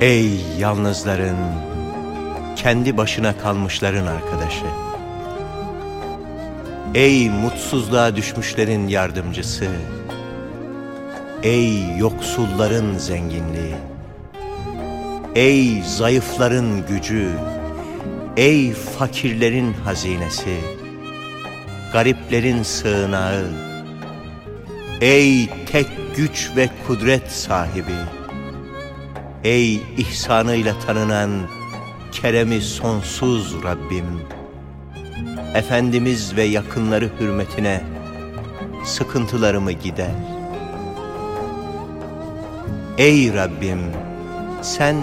Ey yalnızların, kendi başına kalmışların arkadaşı. Ey mutsuzluğa düşmüşlerin yardımcısı. Ey yoksulların zenginliği. Ey zayıfların gücü. Ey fakirlerin hazinesi. Gariplerin sığınağı. Ey tek güç ve kudret sahibi. Ey ihsanıyla tanınan keremi sonsuz Rabbim. Efendimiz ve yakınları hürmetine sıkıntılarımı gider. Ey Rabbim! Sen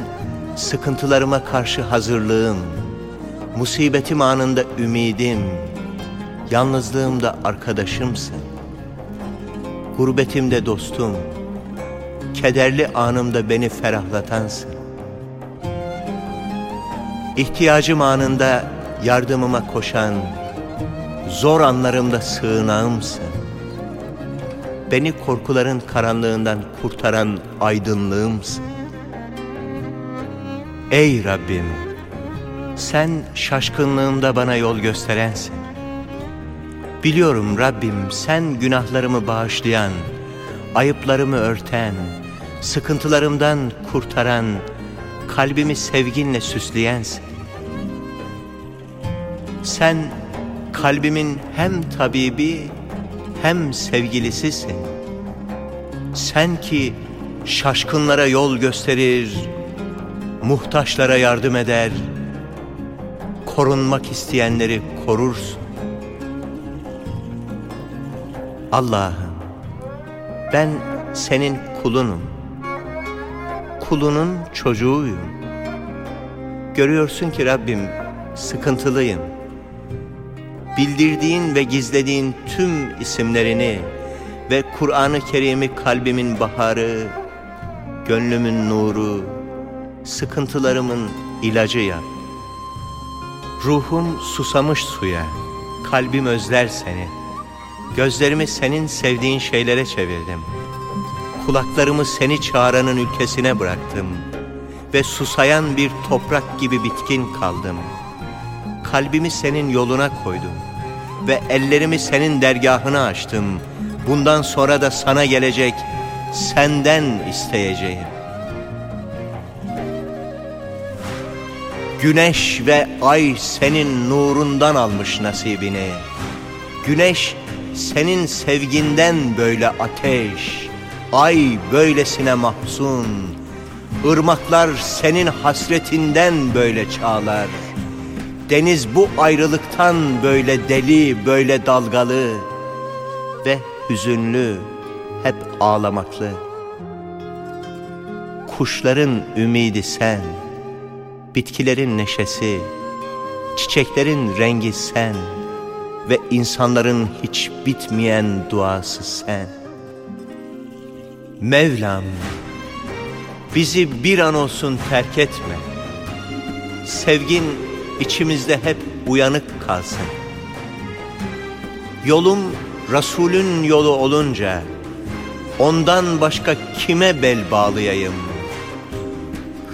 sıkıntılarıma karşı hazırlığım, musibetim anında ümidim, yalnızlığımda arkadaşımsın. Gurbetimde dostum, kederli anımda beni ferahlatansın. İhtiyacım anında yardımıma koşan, zor anlarımda sığınağımsın. Beni korkuların karanlığından kurtaran aydınlığımsın. Ey Rabbim! Sen şaşkınlığımda bana yol gösterensin. Biliyorum Rabbim sen günahlarımı bağışlayan, ayıplarımı örten, sıkıntılarımdan kurtaran, kalbimi sevginle süsleyensin. Sen kalbimin hem tabibi hem sevgilisisin. Sen ki şaşkınlara yol gösterir, muhtaçlara yardım eder, korunmak isteyenleri korursun. Allah'ım ben senin kulunum. Kulunun çocuğuyum. Görüyorsun ki Rabbim sıkıntılıyım. Bildirdiğin ve gizlediğin tüm isimlerini ve Kur'an-ı Kerim'i kalbimin baharı, gönlümün nuru, sıkıntılarımın ilacı yap. Ruhum susamış suya, kalbim özler seni. Gözlerimi senin sevdiğin şeylere çevirdim. Kulaklarımı seni çağıranın ülkesine bıraktım. Ve susayan bir toprak gibi bitkin kaldım. Kalbimi senin yoluna koydum. Ve ellerimi senin dergahına açtım. Bundan sonra da sana gelecek, senden isteyeceğim. Güneş ve ay senin nurundan almış nasibini. Güneş senin sevginden böyle ateş, ay böylesine mahzun, ırmaklar senin hasretinden böyle çağlar. Deniz bu ayrılıktan böyle deli, böyle dalgalı ve hüzünlü, hep ağlamaklı. Kuşların ümidi sen, bitkilerin neşesi, çiçeklerin rengi sen ve insanların hiç bitmeyen duası sen. Mevlam, bizi bir an olsun terk etme. Sevgin içimizde hep uyanık kalsın. Yolum Resulün yolu olunca, ondan başka kime bel bağlayayım?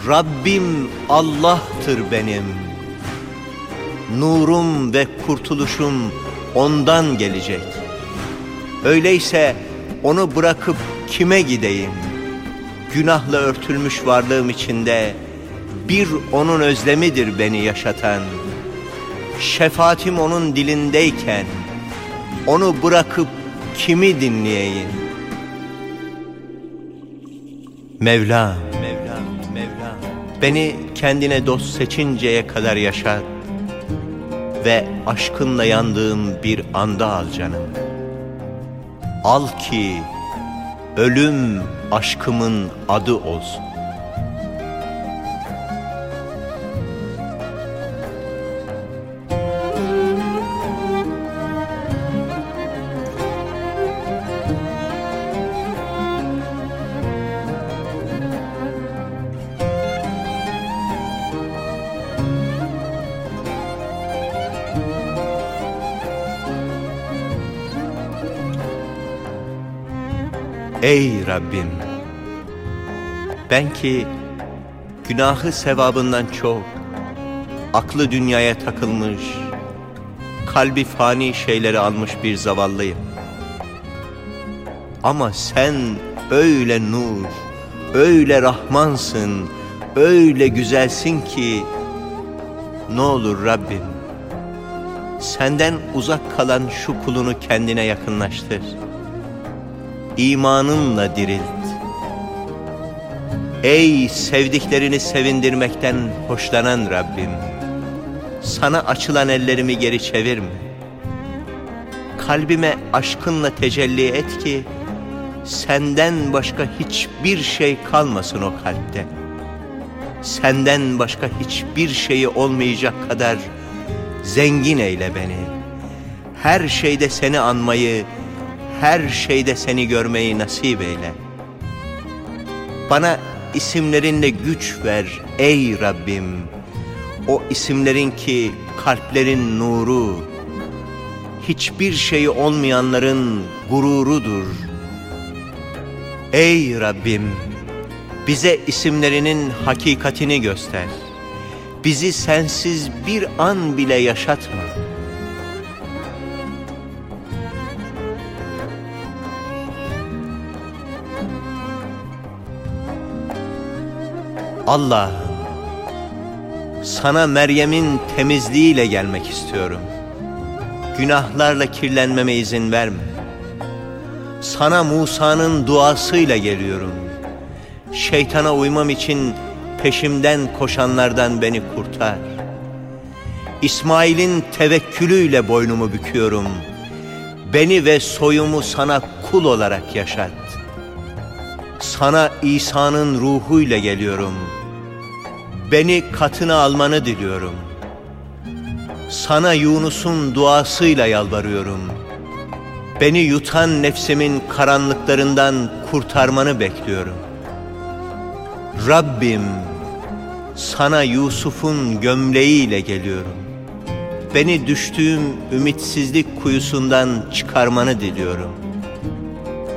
Rabbim Allah'tır benim. Nurum ve kurtuluşum ondan gelecek. Öyleyse onu bırakıp kime gideyim? Günahla örtülmüş varlığım içinde bir onun özlemidir beni yaşatan. Şefaatim onun dilindeyken onu bırakıp kimi dinleyeyim? Mevla, Mevla, Mevla, beni kendine dost seçinceye kadar yaşat ve aşkınla yandığım bir anda al canım. Al ki ölüm aşkımın adı olsun. Ey Rabbim! Ben ki günahı sevabından çok, aklı dünyaya takılmış, kalbi fani şeyleri almış bir zavallıyım. Ama sen öyle nur, öyle rahmansın, öyle güzelsin ki, ne olur Rabbim, senden uzak kalan şu kulunu kendine yakınlaştır. İmanınla dirilt. Ey sevdiklerini sevindirmekten hoşlanan Rabbim, sana açılan ellerimi geri çevirme. Kalbime aşkınla tecelli et ki, senden başka hiçbir şey kalmasın o kalpte. Senden başka hiçbir şeyi olmayacak kadar zengin eyle beni. Her şeyde seni anmayı, her şeyde seni görmeyi nasip eyle. Bana isimlerinle güç ver ey Rabbim. O isimlerin ki kalplerin nuru, hiçbir şeyi olmayanların gururudur. Ey Rabbim, bize isimlerinin hakikatini göster. Bizi sensiz bir an bile yaşatma. Allah'ım, sana Meryem'in temizliğiyle gelmek istiyorum. Günahlarla kirlenmeme izin verme. Sana Musa'nın duasıyla geliyorum. Şeytana uymam için peşimden koşanlardan beni kurtar. İsmail'in tevekkülüyle boynumu büküyorum. Beni ve soyumu sana kul olarak yaşat. Sana İsa'nın ruhuyla geliyorum. Beni katına almanı diliyorum. Sana Yunus'un duasıyla yalvarıyorum. Beni yutan nefsimin karanlıklarından kurtarmanı bekliyorum. Rabbim, sana Yusuf'un gömleğiyle geliyorum. Beni düştüğüm ümitsizlik kuyusundan çıkarmanı diliyorum.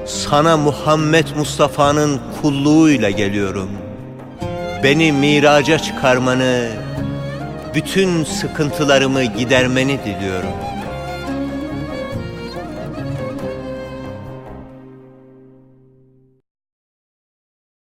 Sana Muhammed Mustafa'nın kulluğuyla geliyorum. Beni miraca çıkarmanı, bütün sıkıntılarımı gidermeni diliyorum.''